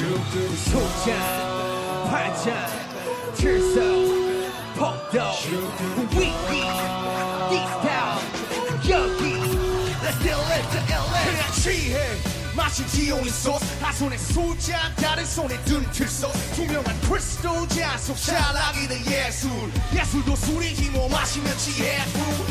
소장 반장 들서 폭도 위기 디스타운 여기. Let's do it to LA 그냥 취해. 마시지 only sauce 한 손에 술잔 다른 손에 든 틀 소스 투명한 크리스탈 잔속 샤라기는 예술. 예술도 술이지 뭐 마시면 fool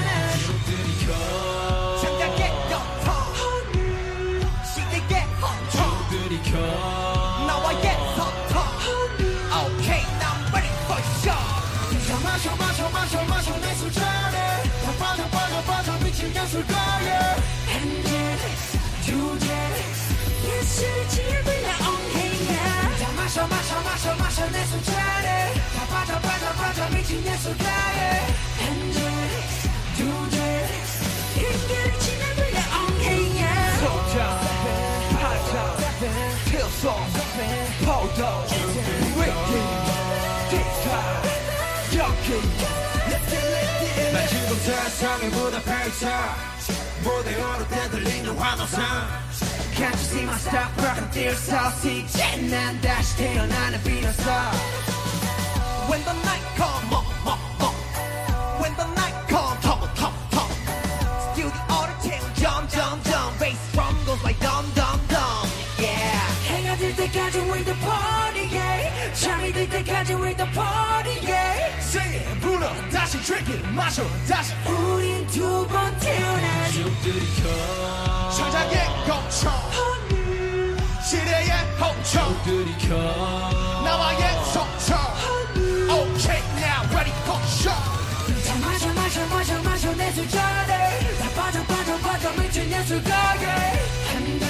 미친 예술가에 한잔 두잔 예술을 지으려 엉해야. 자 마셔 마셔 마셔 마셔 다 반장 들서 폭도 위기 난 지금 세상의 무대에서 무대 오를 때 들리는 환호성 Can't you see my stop rockin' dear saucy 난 다시 태어나는 비로소 When the night come on, on, on. When the night come, tumble, tumble, tumble. Still the order tail jump jump jump Bass drum goes like dum dum dum Yeah 해가 들 때까지 with the party yeah 잠이 들 때까지 with the party yeah Sing it, 불러, It, 마셔, 다시. 우린 두번 태어난 천장의 공청 시대의 홍청 나와의 소청 Okay now ready for show. 자 마셔 마셔 마셔 마셔 내 술잔에 다 빠져 빠져 빠져 미친 예술가에 한잔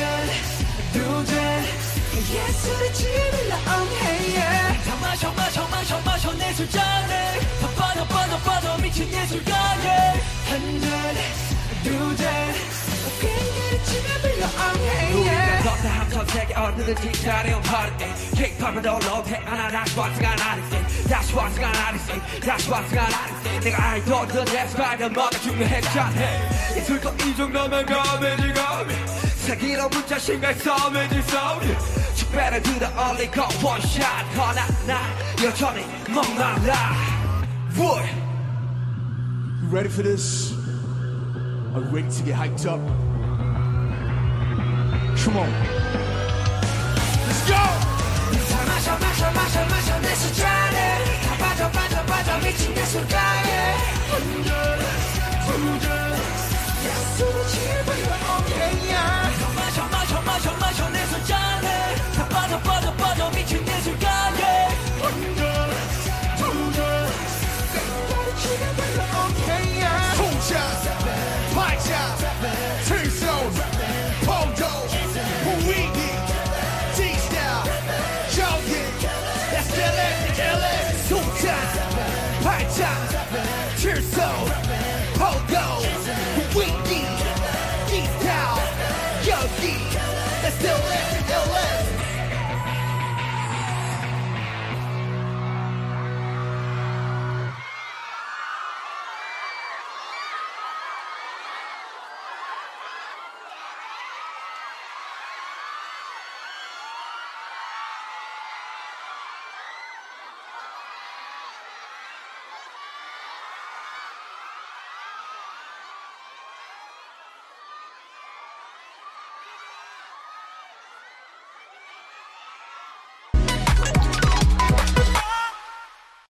두잔 예술의 지으려 엉해야 다 마셔 마셔 마셔 마셔 내 술잔에 예술가에 한잔 두잔 그녀를 지으려 엉해야 걷다 한참 세계 어느들 기다려 파르게 킥팝을 올라오게 하나 다시 왔으가 나르게 다시 왔으가 나르게 다시 왔으가 나르게 내가 알던 내 스파이더 뭐가 중요했잖아 예술도 이 정도면 가면이 가면 세기로 문자 신경 싸움이지 싸움이 축배를 들어 올리고 원샷 허나 나 여전히 멍나라 Wood You ready for this? Are you ready to get hyped up? Come on. Let's go! 자 마셔 마셔 마셔 마셔 내 술잔에 다 빠져 빠져 빠져 미친 예술가에